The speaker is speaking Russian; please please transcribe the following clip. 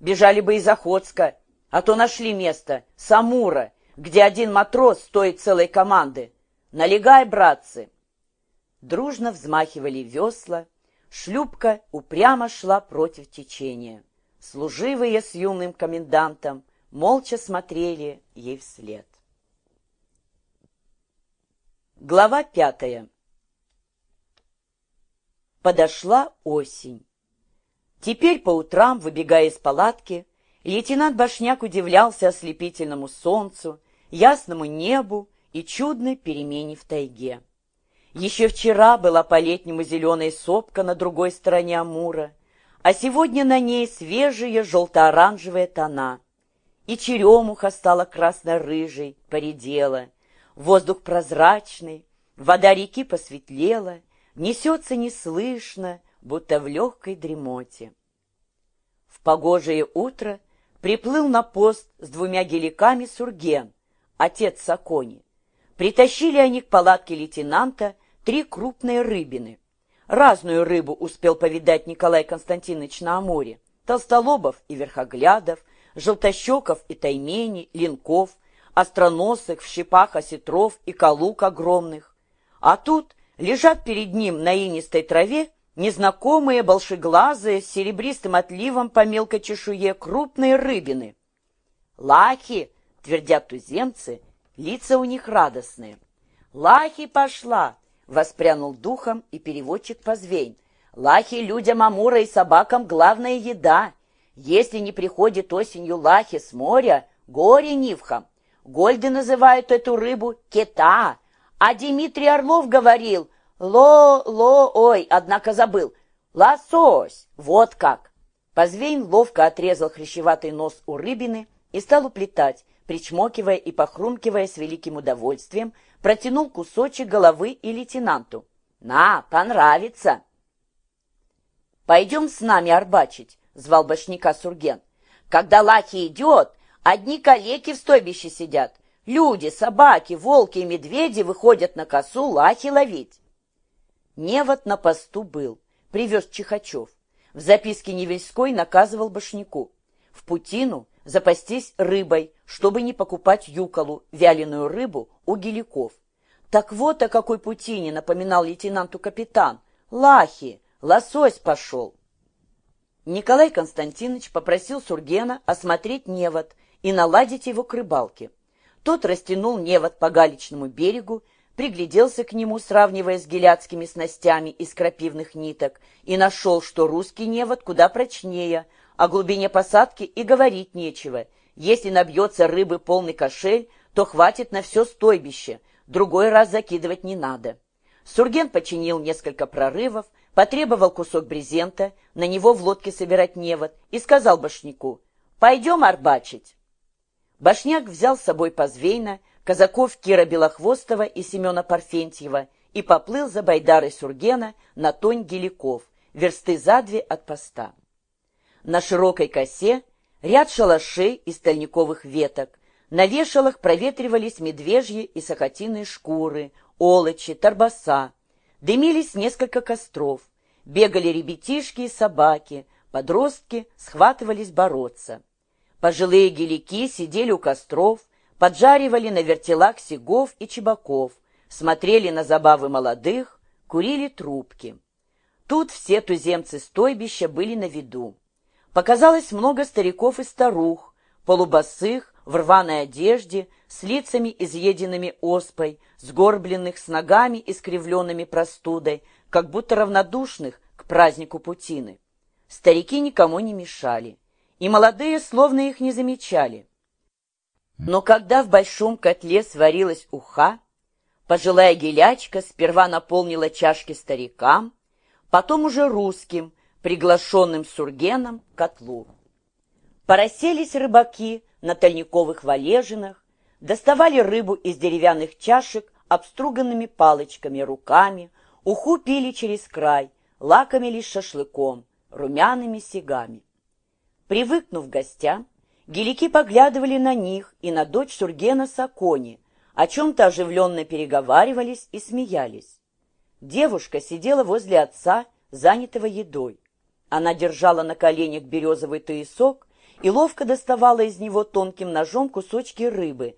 бежали бы из Охотска, а то нашли место, Самура, где один матрос стоит целой команды. Налегай, братцы!» Дружно взмахивали весла, шлюпка упрямо шла против течения. Служивые с юным комендантом молча смотрели ей вслед. Глава пятая Подошла осень. Теперь по утрам, выбегая из палатки, лейтенант Башняк удивлялся ослепительному солнцу, ясному небу и чудной перемене в тайге. Еще вчера была по-летнему зеленая сопка на другой стороне Амура, а сегодня на ней свежие желто-оранжевые тона. И черемуха стала красно-рыжей, поредела, воздух прозрачный, вода реки посветлела, несется неслышно, будто в легкой дремоте. В погожее утро приплыл на пост с двумя геликами Сурген, отец Сакони. Притащили они к палатке лейтенанта три крупные рыбины. Разную рыбу успел повидать Николай Константинович на Амуре. Толстолобов и верхоглядов, желтощеков и таймени, линков, остроносых, в щипах осетров и калук огромных. А тут лежат перед ним на инистой траве незнакомые большеглазые с серебристым отливом по мелкой чешуе крупные рыбины. «Лахи!» — твердят туземцы, лица у них радостные. «Лахи пошла!» — воспрянул духом и переводчик Позвейн. «Лахи людям Амура и собакам главная еда. Если не приходит осенью лахи с моря, горе нивхам. Гольды называют эту рыбу кита, а Дмитрий Орлов говорил — Ло-ло, ой, однако забыл. Лосось, вот как. Позвейн ловко отрезал хрящеватый нос у рыбины и стал уплетать, причмокивая и похрумкивая с великим удовольствием, протянул кусочек головы и лейтенанту. «На, понравится!» «Пойдем с нами арбачить», — звал башняка Сурген. «Когда Лахи идет, одни калеки в стойбище сидят. Люди, собаки, волки и медведи выходят на косу Лахи ловить». Невод на посту был, привез Чихачев. В записке Невельской наказывал Башняку. В Путину запастись рыбой, чтобы не покупать юколу, вяленую рыбу, у геликов. Так вот о какой Путине напоминал лейтенанту капитан. Лахи, лосось пошел. Николай Константинович попросил Сургена осмотреть невод и наладить его к рыбалке. Тот растянул невод по галечному берегу пригляделся к нему, сравнивая с геляцкими снастями из крапивных ниток, и нашел, что русский невод куда прочнее, о глубине посадки и говорить нечего. Если набьется рыбы полный кошель, то хватит на все стойбище, другой раз закидывать не надо. Сурген починил несколько прорывов, потребовал кусок брезента, на него в лодке собирать невод, и сказал башняку, «Пойдем арбачить». Башняк взял с собой Позвейна, казаков Кира Белохвостова и Семена Парфентьева и поплыл за Байдарой Сургена на тонь геликов, версты за две от поста. На широкой косе ряд шалашей из стальниковых веток, на вешалах проветривались медвежьи и сахатиные шкуры, олочи, торбоса. Дымились несколько костров, бегали ребятишки и собаки, подростки схватывались бороться. Пожилые гелики сидели у костров, поджаривали на вертелах сигов и чебаков, смотрели на забавы молодых, курили трубки. Тут все туземцы стойбища были на виду. Показалось много стариков и старух, полубосых, в рваной одежде, с лицами изъеденными оспой, сгорбленных с ногами искривленными простудой, как будто равнодушных к празднику Путины. Старики никому не мешали, и молодые словно их не замечали. Но когда в большом котле сварилась уха, пожилая гелячка сперва наполнила чашки старикам, потом уже русским, приглашенным сургеном, котлу. Порасселись рыбаки на тальниковых валежинах, доставали рыбу из деревянных чашек обструганными палочками руками, уху пили через край, лакомились шашлыком, румяными сигами. Привыкнув к гостям, Гелики поглядывали на них и на дочь Сургена Сакони, о чем-то оживленно переговаривались и смеялись. Девушка сидела возле отца, занятого едой. Она держала на коленях березовый туесок и ловко доставала из него тонким ножом кусочки рыбы,